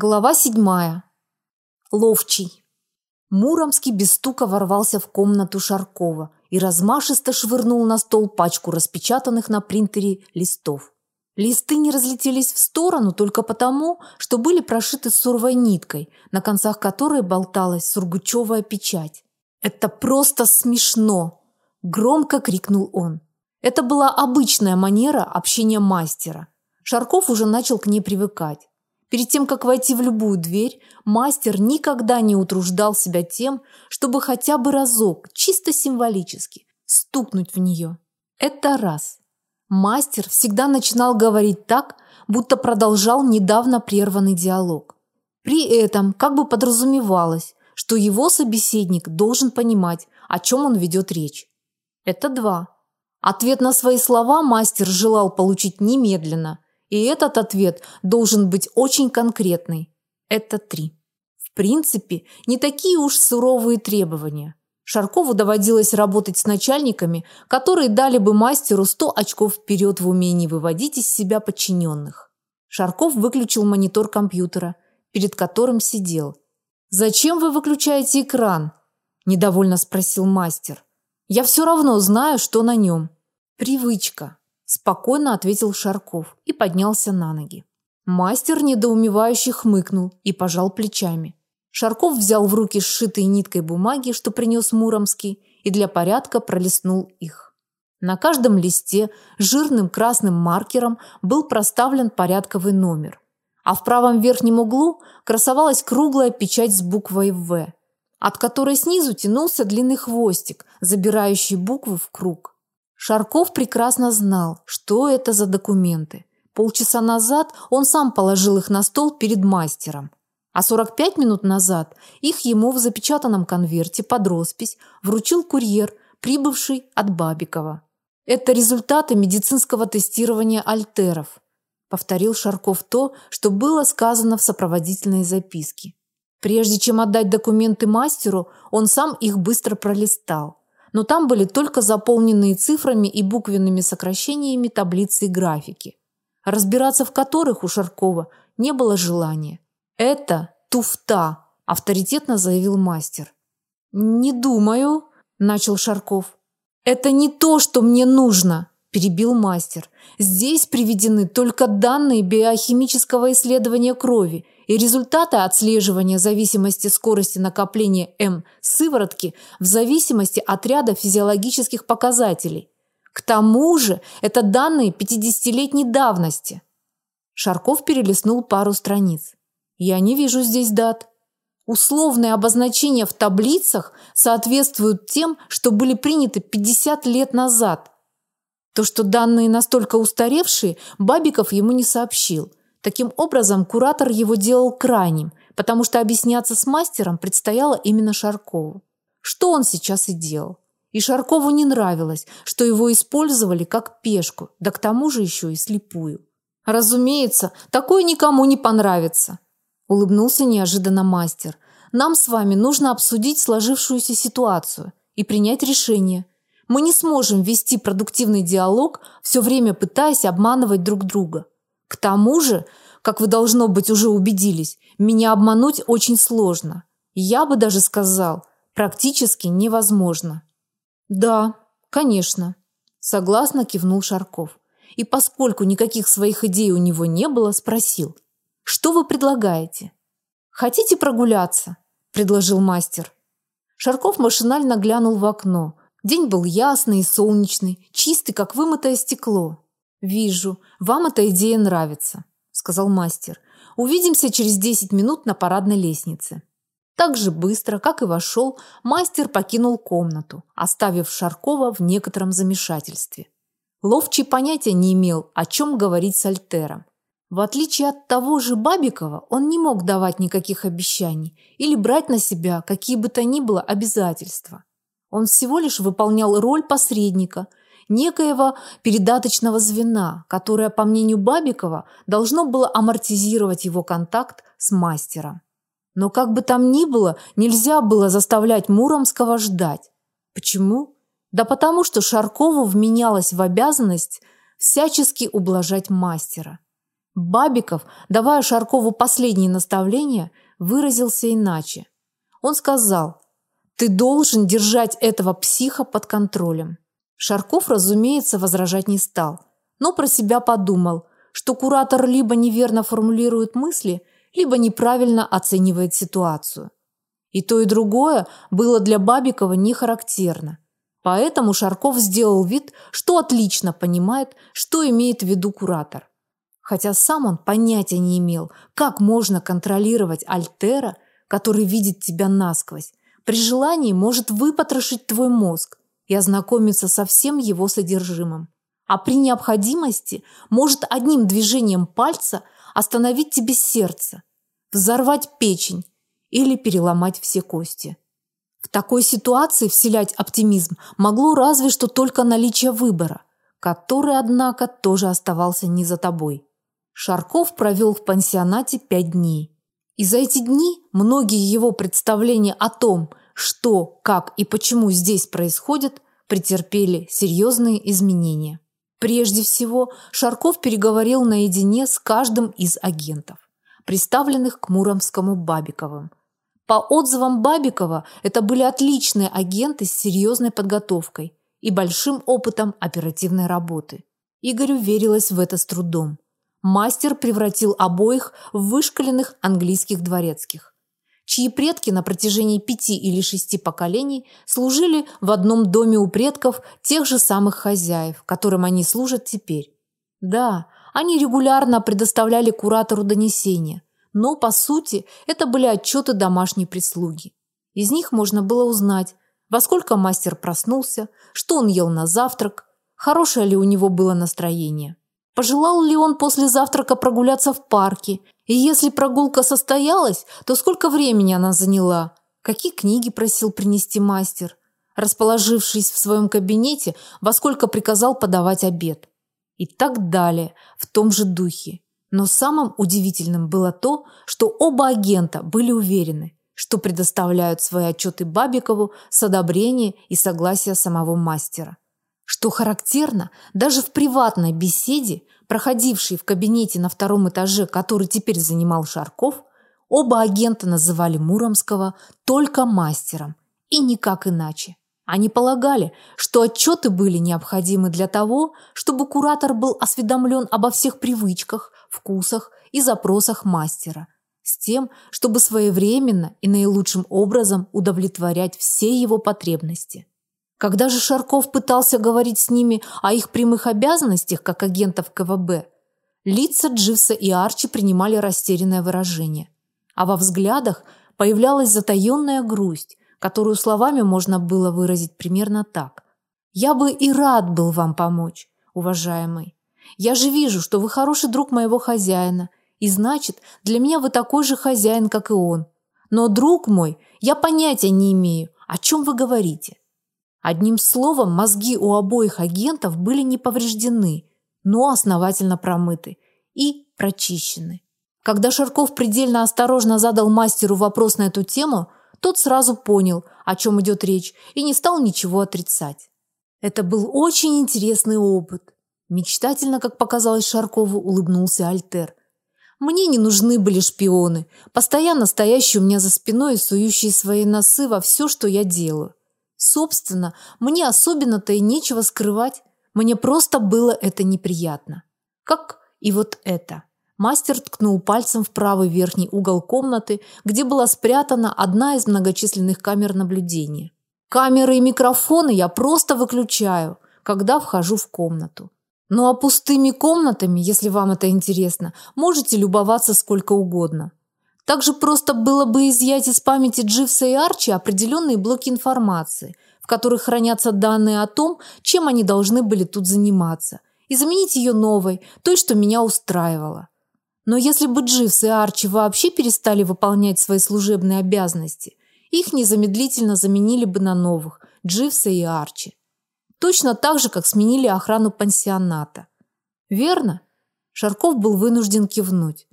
Глава седьмая. Ловчий. Муромский без стука ворвался в комнату Шаркова и размашисто швырнул на стол пачку распечатанных на принтере листов. Листы не разлетелись в сторону только потому, что были прошиты суровой ниткой, на концах которой болталась сургучевая печать. «Это просто смешно!» – громко крикнул он. Это была обычная манера общения мастера. Шарков уже начал к ней привыкать. Перед тем, как войти в любую дверь, мастер никогда не утруждал себя тем, чтобы хотя бы разок, чисто символически, стукнуть в нее. Это раз. Мастер всегда начинал говорить так, будто продолжал недавно прерванный диалог. При этом как бы подразумевалось, что его собеседник должен понимать, о чем он ведет речь. Это два. Ответ на свои слова мастер желал получить немедленно – и этот ответ должен быть очень конкретный. Это три. В принципе, не такие уж суровые требования. Шаркову доводилось работать с начальниками, которые дали бы мастеру 100 очков вперед в умении выводить из себя подчиненных. Шарков выключил монитор компьютера, перед которым сидел. «Зачем вы выключаете экран?» – недовольно спросил мастер. «Я все равно знаю, что на нем». «Привычка», спокойно ответил Шарков и поднялся на ноги. Мастер недоумевающе хмыкнул и пожал плечами. Шарков взял в руки сшитые ниткой бумаги, что принес Муромский, и для порядка пролистнул их. На каждом листе жирным красным маркером был проставлен порядковый номер, а в правом верхнем углу красовалась круглая печать с буквой «В», от которой снизу тянулся длинный хвостик, забирающий буквы в круг. Шарков прекрасно знал, что это за документы. Полчаса назад он сам положил их на стол перед мастером, а 45 минут назад их ему в запечатанном конверте под роспись вручил курьер, прибывший от Бабикова. Это результаты медицинского тестирования альтеров, повторил Шарков то, что было сказано в сопроводительной записке. Прежде чем отдать документы мастеру, он сам их быстро пролистал но там были только заполненные цифрами и буквенными сокращениями таблицы и графики, разбираться в которых у Шаркова не было желания. «Это туфта», – авторитетно заявил мастер. «Не думаю», – начал Шарков. «Это не то, что мне нужно», – перебил мастер. «Здесь приведены только данные биохимического исследования крови – и результаты отслеживания зависимости скорости накопления М сыворотки в зависимости от ряда физиологических показателей. К тому же это данные 50-летней давности. Шарков перелистнул пару страниц. Я не вижу здесь дат. Условные обозначения в таблицах соответствуют тем, что были приняты 50 лет назад. То, что данные настолько устаревшие, Бабиков ему не сообщил. Таким образом, куратор его делал крайним, потому что объясняться с мастером предстояло именно Шаркову. Что он сейчас и делал. И Шаркову не нравилось, что его использовали как пешку, да к тому же еще и слепую. Разумеется, такое никому не понравится, улыбнулся неожиданно мастер. Нам с вами нужно обсудить сложившуюся ситуацию и принять решение. Мы не сможем вести продуктивный диалог, все время пытаясь обманывать друг друга. К тому же, как вы должно быть уже убедились, меня обмануть очень сложно. Я бы даже сказал, практически невозможно. Да, конечно, согласно кивнул Шарков. И поскольку никаких своих идей у него не было, спросил: "Что вы предлагаете?" "Хотите прогуляться?" предложил мастер. Шарков машинально глянул в окно. День был ясный и солнечный, чистый, как вымытое стекло. Вижу, вам эта идея нравится, сказал мастер. Увидимся через 10 минут на парадной лестнице. Так же быстро, как и вошел, мастер покинул комнату, оставив Шаркова в некотором замешательстве. Ловчий понятия не имел, о чем говорить с Альтером. В отличие от того же Бабикова, он не мог давать никаких обещаний или брать на себя какие бы то ни было обязательства. Он всего лишь выполнял роль посредника, некоего передаточного звена, которое, по мнению Бабикова, должно было амортизировать его контакт с мастером. Но как бы там ни было, нельзя было заставлять Муромского ждать. Почему? Да потому что Шаркову вменялось в обязанность всячески ублажать мастера. Бабиков, давая Шаркову последние наставления, выразился иначе. Он сказал, «Ты должен держать этого психа под контролем». Шарков, разумеется, возражать не стал, но про себя подумал, что куратор либо неверно формулирует мысли, либо неправильно оценивает ситуацию. И то, и другое было для Бабикова не характерно. Поэтому Шарков сделал вид, что отлично понимает, что имеет в виду куратор. Хотя сам он понятия не имел, как можно контролировать Альтера, который видит тебя насквозь, при желании может выпотрошить твой мозг и ознакомиться со всем его содержимым. А при необходимости может одним движением пальца остановить тебе сердце, взорвать печень или переломать все кости. В такой ситуации вселять оптимизм могло разве что только наличие выбора, который, однако, тоже оставался не за тобой. Шарков провел в пансионате пять дней. И за эти дни многие его представления о том, что, как и почему здесь происходит, претерпели серьезные изменения. Прежде всего, Шарков переговорил наедине с каждым из агентов, представленных к Муромскому Бабиковым, по отзывам Бабикова, это были отличные агенты с серьезной подготовкой и большим опытом оперативной работы. Игорю верилось в это с трудом. Мастер превратил обоих в вышкаленных английских дворецких, чьи предки на протяжении пяти или шести поколений служили в одном доме у предков тех же самых хозяев, которым они служат теперь. Да, они регулярно предоставляли куратору донесения, но, по сути, это были отчеты домашней прислуги. Из них можно было узнать, во сколько мастер проснулся, что он ел на завтрак, хорошее ли у него было настроение. Пожелал ли он после завтрака прогуляться в парке, и если прогулка состоялась, то сколько времени она заняла, какие книги просил принести мастер, расположившись в своем кабинете, во сколько приказал подавать обед. И так далее, в том же духе. Но самым удивительным было то, что оба агента были уверены, что предоставляют свои отчеты Бабикову с одобрения и согласия самого мастера. Что характерно, даже в приватной беседе, проходившей в кабинете на втором этаже, который теперь занимал Шарков, оба агента называли Муромского только мастером и никак иначе. Они полагали, что отчеты были необходимы для того, чтобы куратор был осведомлен обо всех привычках, вкусах и запросах мастера, с тем, чтобы своевременно и наилучшим образом удовлетворять все его потребности. Когда же Шарков пытался говорить с ними о их прямых обязанностях как агентов КВБ, лица Дживса и Арчи принимали растерянное выражение, а во взглядах появлялась затаенная грусть, которую словами можно было выразить примерно так. «Я бы и рад был вам помочь, уважаемый, я же вижу, что вы хороший друг моего хозяина, и значит, для меня вы такой же хозяин, как и он. Но, друг мой, я понятия не имею, о чем вы говорите. Одним словом, мозги у обоих агентов были не повреждены, но основательно промыты и прочищены. Когда Шарков предельно осторожно задал мастеру вопрос на эту тему, тот сразу понял, о чем идет речь, и не стал ничего отрицать. Это был очень интересный опыт. Мечтательно, как показалось Шаркову, улыбнулся Альтер. Мне не нужны были шпионы, постоянно стоящие у меня за спиной и сующие свои носы во все, что я делаю. Собственно, мне особенно-то и нечего скрывать. Мне просто было это неприятно. Как и вот это. Мастер ткнул пальцем в правый верхний угол комнаты, где была спрятана одна из многочисленных камер наблюдения. Камеры и микрофоны я просто выключаю, когда вхожу в комнату. Ну а пустыми комнатами, если вам это интересно, можете любоваться сколько угодно. Также просто было бы изъять из памяти Дживса и Арчи определенные блоки информации, в которых хранятся данные о том, чем они должны были тут заниматься, и заменить ее новой, той, что меня устраивала. Но если бы Дживс и Арчи вообще перестали выполнять свои служебные обязанности, их незамедлительно заменили бы на новых Дживса и Арчи. Точно так же, как сменили охрану пансионата. Верно? Шарков был вынужден кивнуть.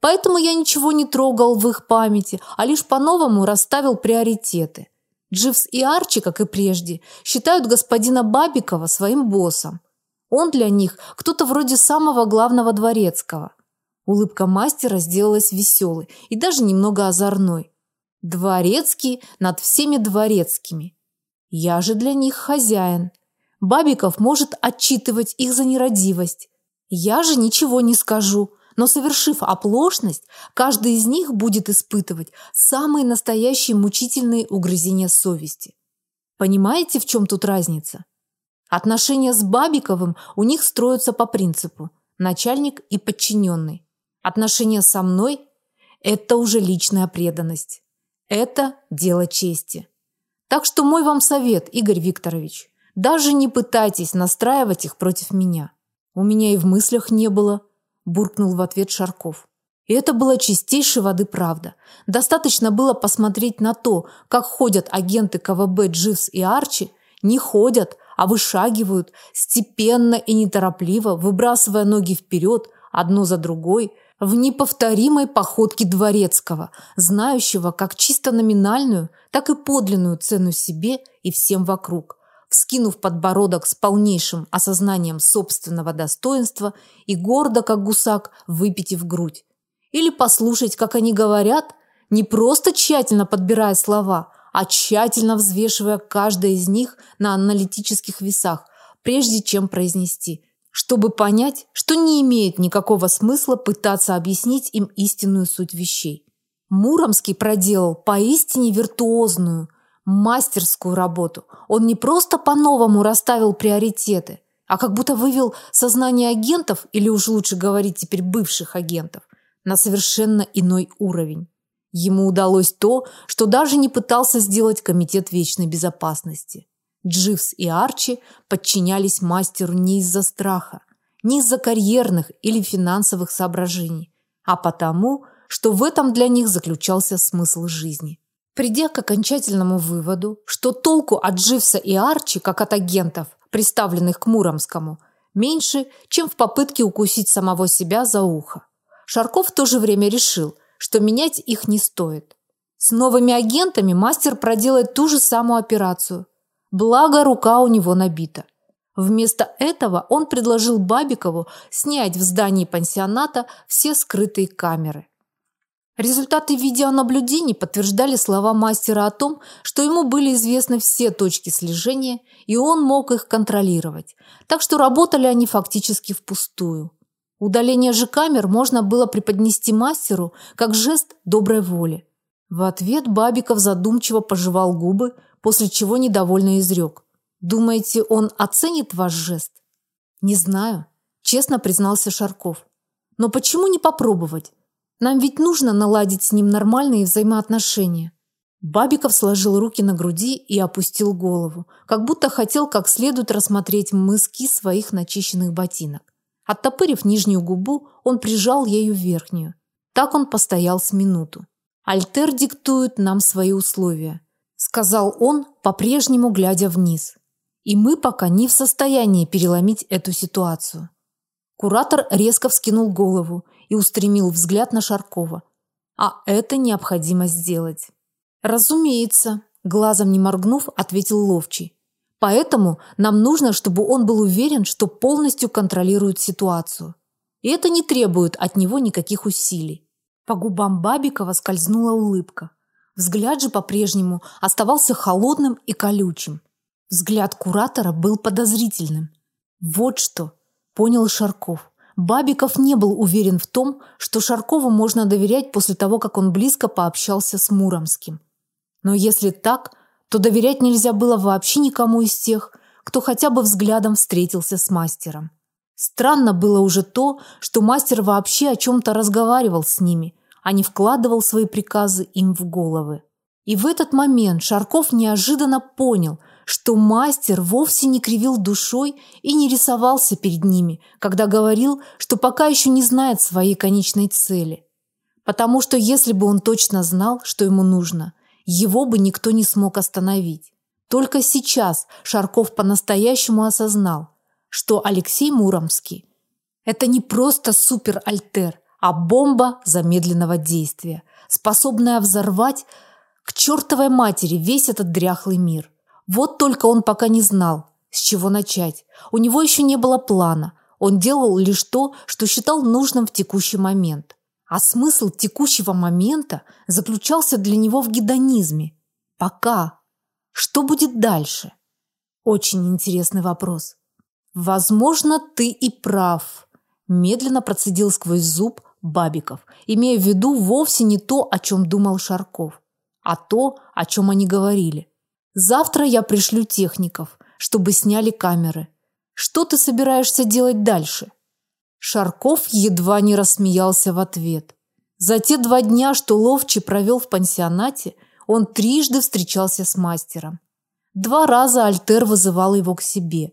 Поэтому я ничего не трогал в их памяти, а лишь по-новому расставил приоритеты. Дживс и Арчи, как и прежде, считают господина Бабикова своим боссом. Он для них кто-то вроде самого главного дворецкого. Улыбка мастера сделалась веселой и даже немного озорной. Дворецкий над всеми дворецкими. Я же для них хозяин. Бабиков может отчитывать их за нерадивость. Я же ничего не скажу, но совершив оплошность, каждый из них будет испытывать самые настоящие мучительные угрызения совести. Понимаете, в чем тут разница? Отношения с Бабиковым у них строятся по принципу начальник и подчиненный. Отношения со мной – это уже личная преданность. Это дело чести. Так что мой вам совет, Игорь Викторович, даже не пытайтесь настраивать их против меня. У меня и в мыслях не было, буркнул в ответ Шарков. И это была чистейшей воды правда. Достаточно было посмотреть на то, как ходят агенты КВБ Дживс и Арчи, не ходят, а вышагивают, степенно и неторопливо, выбрасывая ноги вперед, одну за другой, в неповторимой походке дворецкого, знающего как чисто номинальную, так и подлинную цену себе и всем вокруг, вскинув подбородок с полнейшим осознанием собственного достоинства и гордо, как гусак, выпитив грудь. Или послушать, как они говорят, не просто тщательно подбирая слова, а тщательно взвешивая каждое из них на аналитических весах, прежде чем произнести, чтобы понять, что не имеет никакого смысла пытаться объяснить им истинную суть вещей. Муромский проделал поистине виртуозную, мастерскую работу. Он не просто по-новому расставил приоритеты, а как будто вывел сознание агентов, или уж лучше говорить теперь бывших агентов, на совершенно иной уровень. Ему удалось то, что даже не пытался сделать Комитет вечной безопасности. Дживс и Арчи подчинялись мастеру не из-за страха, не из-за карьерных или финансовых соображений, а потому, что в этом для них заключался смысл жизни. Придя к окончательному выводу, что толку от Дживса и Арчи, как от агентов, приставленных к Муромскому, меньше, чем в попытке укусить самого себя за ухо. Шарков в то же время решил – что менять их не стоит. С новыми агентами мастер проделает ту же самую операцию. Благо, рука у него набита. Вместо этого он предложил Бабикову снять в здании пансионата все скрытые камеры. Результаты видеонаблюдений подтверждали слова мастера о том, что ему были известны все точки слежения, и он мог их контролировать. Так что работали они фактически впустую. Удаление же камер можно было преподнести мастеру как жест доброй воли. В ответ Бабиков задумчиво пожевал губы, после чего недовольно изрек. «Думаете, он оценит ваш жест?» «Не знаю», – честно признался Шарков. «Но почему не попробовать? Нам ведь нужно наладить с ним нормальные взаимоотношения». Бабиков сложил руки на груди и опустил голову, как будто хотел как следует рассмотреть мыски своих начищенных ботинок. Оттопырив нижнюю губу, он прижал ею верхнюю. Так он постоял с минуту. «Альтер диктует нам свои условия», – сказал он, по-прежнему глядя вниз. «И мы пока не в состоянии переломить эту ситуацию». Куратор резко вскинул голову и устремил взгляд на Шаркова. «А это необходимо сделать». «Разумеется», – глазом не моргнув, ответил Ловчий. Поэтому нам нужно, чтобы он был уверен, что полностью контролирует ситуацию. И это не требует от него никаких усилий. По губам Бабикова скользнула улыбка. Взгляд же по-прежнему оставался холодным и колючим. Взгляд куратора был подозрительным. Вот что, понял Шарков. Бабиков не был уверен в том, что Шаркову можно доверять после того, как он близко пообщался с Муромским. Но если так, то доверять нельзя было вообще никому из тех, кто хотя бы взглядом встретился с мастером. Странно было уже то, что мастер вообще о чем-то разговаривал с ними, а не вкладывал свои приказы им в головы. И в этот момент Шарков неожиданно понял, что мастер вовсе не кривил душой и не рисовался перед ними, когда говорил, что пока еще не знает своей конечной цели. Потому что если бы он точно знал, что ему нужно, его бы никто не смог остановить. Только сейчас Шарков по-настоящему осознал, что Алексей Муромский – это не просто супер-альтер, а бомба замедленного действия, способная взорвать к чертовой матери весь этот дряхлый мир. Вот только он пока не знал, с чего начать. У него еще не было плана. Он делал лишь то, что считал нужным в текущий момент. А смысл текущего момента заключался для него в гедонизме. Пока. Что будет дальше? Очень интересный вопрос. Возможно, ты и прав, медленно процедил сквозь зуб Бабиков, имея в виду вовсе не то, о чем думал Шарков, а то, о чем они говорили. Завтра я пришлю техников, чтобы сняли камеры. Что ты собираешься делать дальше? Шарков едва не рассмеялся в ответ. За те два дня, что Ловчий провел в пансионате, он трижды встречался с мастером. Два раза Альтер вызывал его к себе.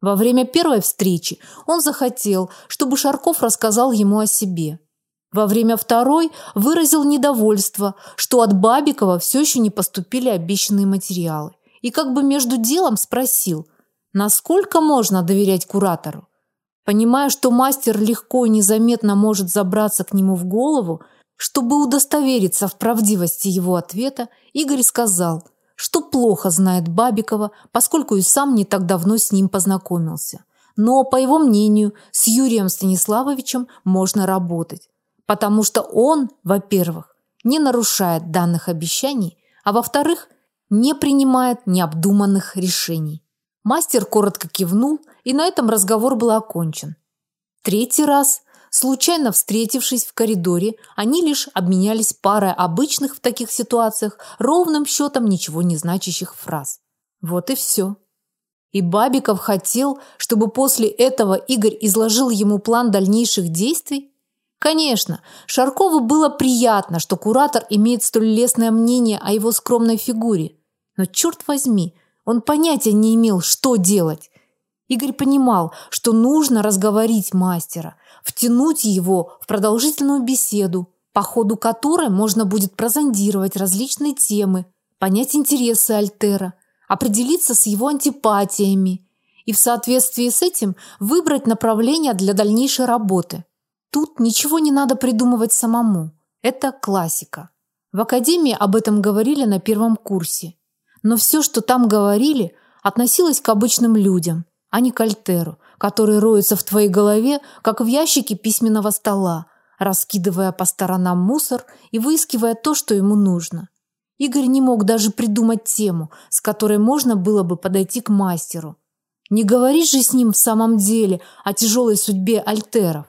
Во время первой встречи он захотел, чтобы Шарков рассказал ему о себе. Во время второй выразил недовольство, что от Бабикова все еще не поступили обещанные материалы. И как бы между делом спросил – Насколько можно доверять куратору? Понимая, что мастер легко и незаметно может забраться к нему в голову, чтобы удостовериться в правдивости его ответа, Игорь сказал, что плохо знает Бабикова, поскольку и сам не так давно с ним познакомился. Но, по его мнению, с Юрием Станиславовичем можно работать, потому что он, во-первых, не нарушает данных обещаний, а во-вторых, не принимает необдуманных решений. Мастер коротко кивнул, и на этом разговор был окончен. Третий раз, случайно встретившись в коридоре, они лишь обменялись парой обычных в таких ситуациях ровным счетом ничего не значащих фраз. Вот и все. И Бабиков хотел, чтобы после этого Игорь изложил ему план дальнейших действий? Конечно, Шаркову было приятно, что куратор имеет столь лестное мнение о его скромной фигуре. Но черт возьми, он понятия не имел, что делать. Игорь понимал, что нужно разговорить мастера, втянуть его в продолжительную беседу, по ходу которой можно будет прозондировать различные темы, понять интересы Альтера, определиться с его антипатиями и в соответствии с этим выбрать направление для дальнейшей работы. Тут ничего не надо придумывать самому. Это классика. В академии об этом говорили на первом курсе. Но все, что там говорили, относилось к обычным людям, а не к Альтеру, который роется в твоей голове, как в ящике письменного стола, раскидывая по сторонам мусор и выискивая то, что ему нужно. Игорь не мог даже придумать тему, с которой можно было бы подойти к мастеру. Не говорить же с ним в самом деле о тяжелой судьбе альтеров,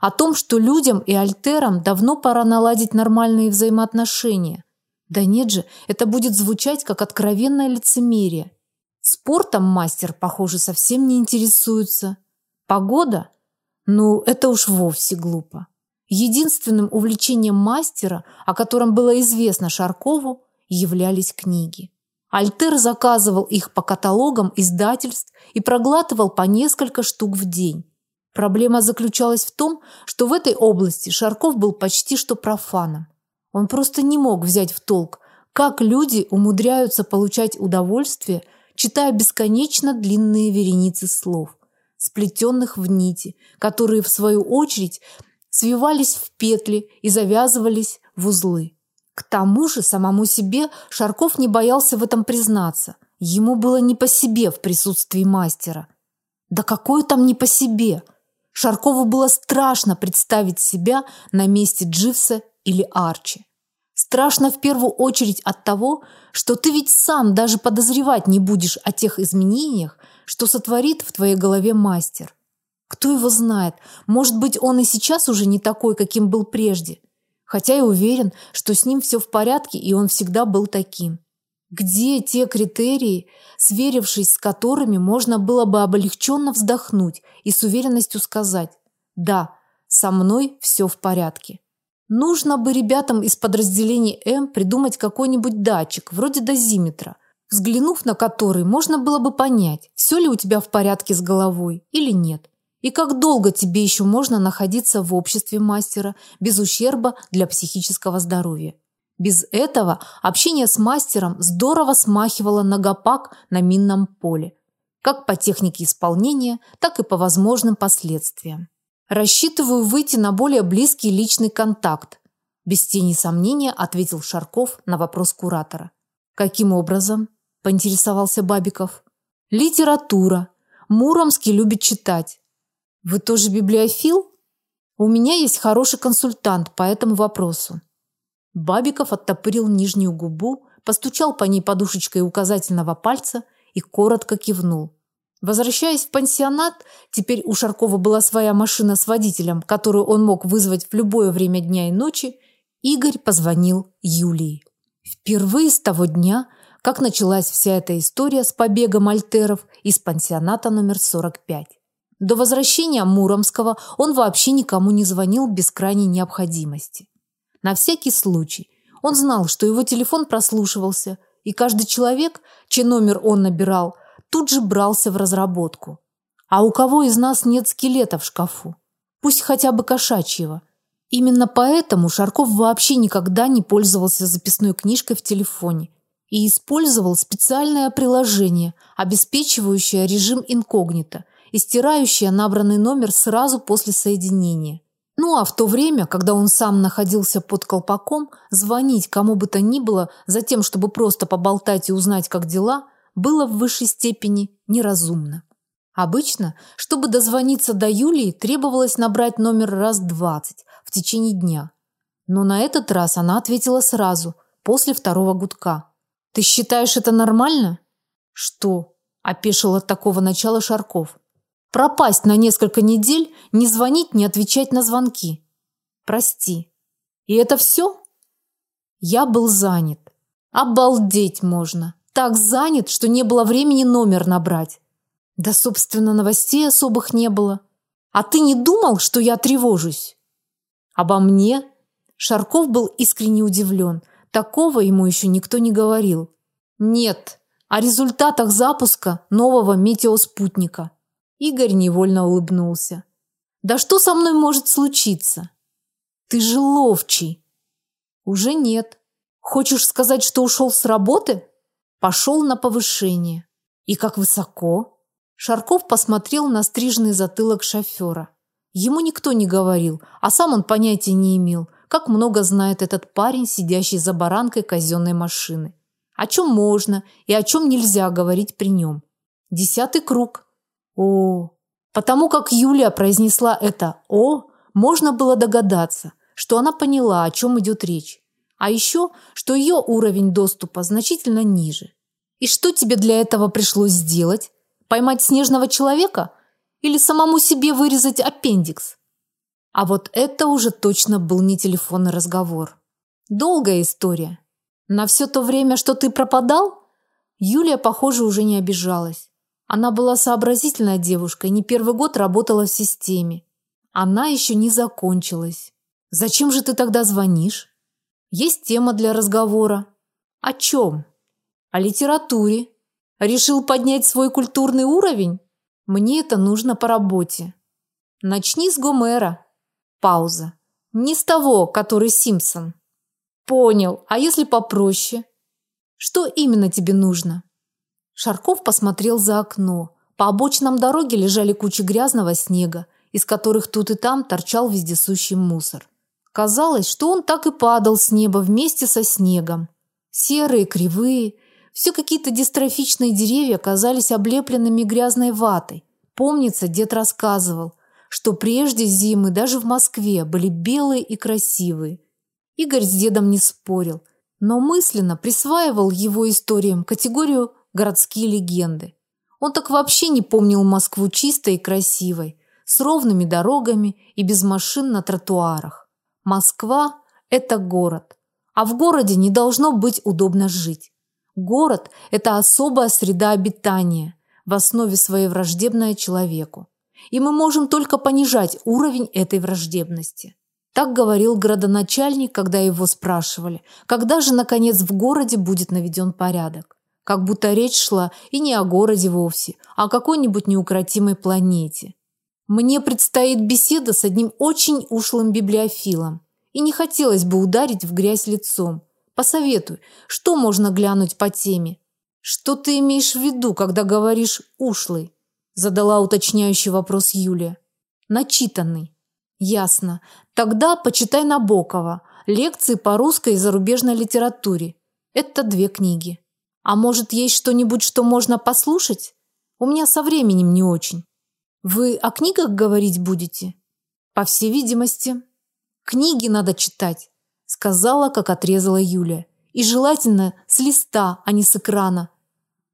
о том, что людям и альтерам давно пора наладить нормальные взаимоотношения, да нет же, это будет звучать как откровенное лицемерие. Спортом мастер, похоже, совсем не интересуется. Погода? Ну, это уж вовсе глупо. Единственным увлечением мастера, о котором было известно Шаркову, являлись книги. Альтер заказывал их по каталогам издательств и проглатывал по несколько штук в день. Проблема заключалась в том, что в этой области Шарков был почти что профаном. Он просто не мог взять в толк, как люди умудряются получать удовольствие, читая бесконечно длинные вереницы слов, сплетенных в нити, которые в свою очередь свивались в петли и завязывались в узлы. К тому же самому себе Шарков не боялся в этом признаться. Ему было не по себе в присутствии мастера. Да какое там не по себе? Шаркову было страшно представить себя на месте Дживса или Арчи. Страшно в первую очередь от того, что ты ведь сам даже подозревать не будешь о тех изменениях, что сотворит в твоей голове мастер. Кто его знает, может быть, он и сейчас уже не такой, каким был прежде. Хотя я уверен, что с ним все в порядке, и он всегда был таким. Где те критерии, сверившись с которыми можно было бы облегченно вздохнуть и с уверенностью сказать «Да, со мной все в порядке». Нужно бы ребятам из подразделения М придумать какой-нибудь датчик, вроде дозиметра, взглянув на который можно было бы понять, все ли у тебя в порядке с головой или нет. И как долго тебе еще можно находиться в обществе мастера без ущерба для психического здоровья. Без этого общение с мастером здорово смахивало на гопак на минном поле, как по технике исполнения, так и по возможным последствиям. Рассчитываю выйти на более близкий личный контакт, без тени сомнения ответил Шарков на вопрос куратора. Каким образом? поинтересовался Бабиков. Литература. Муромский любит читать. Вы тоже библиофил? У меня есть хороший консультант по этому вопросу. Бабиков оттопырил нижнюю губу, постучал по ней подушечкой указательного пальца и коротко кивнул. Возвращаясь в пансионат, теперь у Шаркова была своя машина с водителем, которую он мог вызвать в любое время дня и ночи, Игорь позвонил Юлии. Впервые с того дня, как началась вся эта история с побегом альтеров из пансионата номер 45. До возвращения Муромского он вообще никому не звонил без крайней необходимости. На всякий случай. Он знал, что его телефон прослушивался, и каждый человек, чей номер он набирал – тут же брался в разработку. А у кого из нас нет скелета в шкафу? Пусть хотя бы кошачьего. Именно поэтому Шарков вообще никогда не пользовался записной книжкой в телефоне и использовал специальное приложение, обеспечивающее режим инкогнито и стирающее набранный номер сразу после соединения. Ну а в то время, когда он сам находился под колпаком, звонить кому бы то ни было за тем, чтобы просто поболтать и узнать, как дела – было в высшей степени неразумно. Обычно, чтобы дозвониться до Юлии, требовалось набрать номер раз двадцать в течение дня. Но на этот раз она ответила сразу, после второго гудка. «Ты считаешь это нормально?» «Что?» – опешил от такого начала Шарков. «Пропасть на несколько недель, не звонить, не отвечать на звонки. Прости. И это все?» Я был занят. Обалдеть можно так занят, что не было времени номер набрать. Да, собственно, новостей особых не было. А ты не думал, что я тревожусь? Обо мне? Шарков был искренне удивлен. Такого ему еще никто не говорил. Нет, о результатах запуска нового метеоспутника. Игорь невольно улыбнулся. Да что со мной может случиться? Ты же ловчий. Уже нет. Хочешь сказать, что ушел с работы? пошел на повышение. И как высоко? Шарков посмотрел на стриженный затылок шофера. Ему никто не говорил, а сам он понятия не имел, как много знает этот парень, сидящий за баранкой казенной машины. О чем можно и о чем нельзя говорить при нем. Десятый круг. О, потому как Юлия произнесла это «о», можно было догадаться, что она поняла, о чем идет речь. А еще, что ее уровень доступа значительно ниже. И что тебе для этого пришлось сделать? Поймать снежного человека или самому себе вырезать аппендикс? А вот это уже точно был не телефонный разговор. Долгая история. На все то время, что ты пропадал, Юлия, похоже, уже не обижалась. Она была сообразительная девушка и не первый год работала в системе. Она еще не закончилась. Зачем же ты тогда звонишь? Есть тема для разговора. О чем? О литературе. Решил поднять свой культурный уровень? Мне это нужно по работе. Начни с Гомера. Пауза. Не с того, который Симпсон. Понял. А если попроще? Что именно тебе нужно? Шарков посмотрел за окно. По обочинам дороги лежали кучи грязного снега, из которых тут и там торчал вездесущий мусор. Казалось, что он так и падал с неба вместе со снегом. Серые, кривые, все какие-то дистрофичные деревья казались облепленными грязной ватой. Помнится, дед рассказывал, что прежде зимы даже в Москве были белые и красивые. Игорь с дедом не спорил, но мысленно присваивал его историям категорию городские легенды. Он так вообще не помнил Москву чистой и красивой, с ровными дорогами и без машин на тротуарах. Москва – это город, а в городе не должно быть удобно жить. Город – это особая среда обитания, в основе своей враждебная человеку. И мы можем только понижать уровень этой враждебности. Так говорил градоначальник, когда его спрашивали, когда же, наконец, в городе будет наведен порядок. Как будто речь шла и не о городе вовсе, а о какой-нибудь неукротимой планете. Мне предстоит беседа с одним очень ушлым библиофилом, и не хотелось бы ударить в грязь лицом. Посоветуй, что можно глянуть по теме? Что ты имеешь в виду, когда говоришь ушлый? задала уточняющий вопрос Юлия. Начитанный. Ясно. Тогда почитай Набокова. Лекции по русской и зарубежной литературе. Это две книги. А может, есть что-нибудь, что можно послушать? У меня со временем не очень. Вы о книгах говорить будете? По всей видимости. Книги надо читать, сказала, как отрезала Юлия. И желательно с листа, а не с экрана.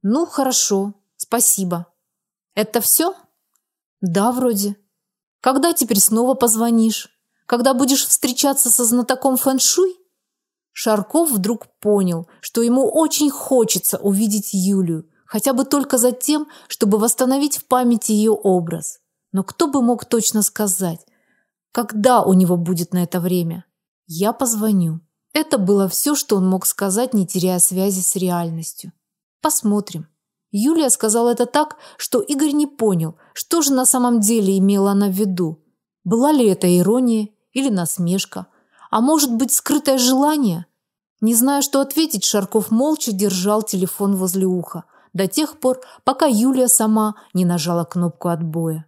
Ну, хорошо, спасибо. Это все? Да, вроде. Когда теперь снова позвонишь? Когда будешь встречаться со знатоком фэн-шуй? Шарков вдруг понял, что ему очень хочется увидеть Юлию, хотя бы только за тем, чтобы восстановить в памяти ее образ. Но кто бы мог точно сказать, когда у него будет на это время? Я позвоню. Это было все, что он мог сказать, не теряя связи с реальностью. Посмотрим. Юлия сказала это так, что Игорь не понял, что же на самом деле имела она в виду. Была ли это ирония или насмешка? А может быть, скрытое желание? Не зная, что ответить, Шарков молча держал телефон возле уха до тех пор, пока Юлия сама не нажала кнопку отбоя.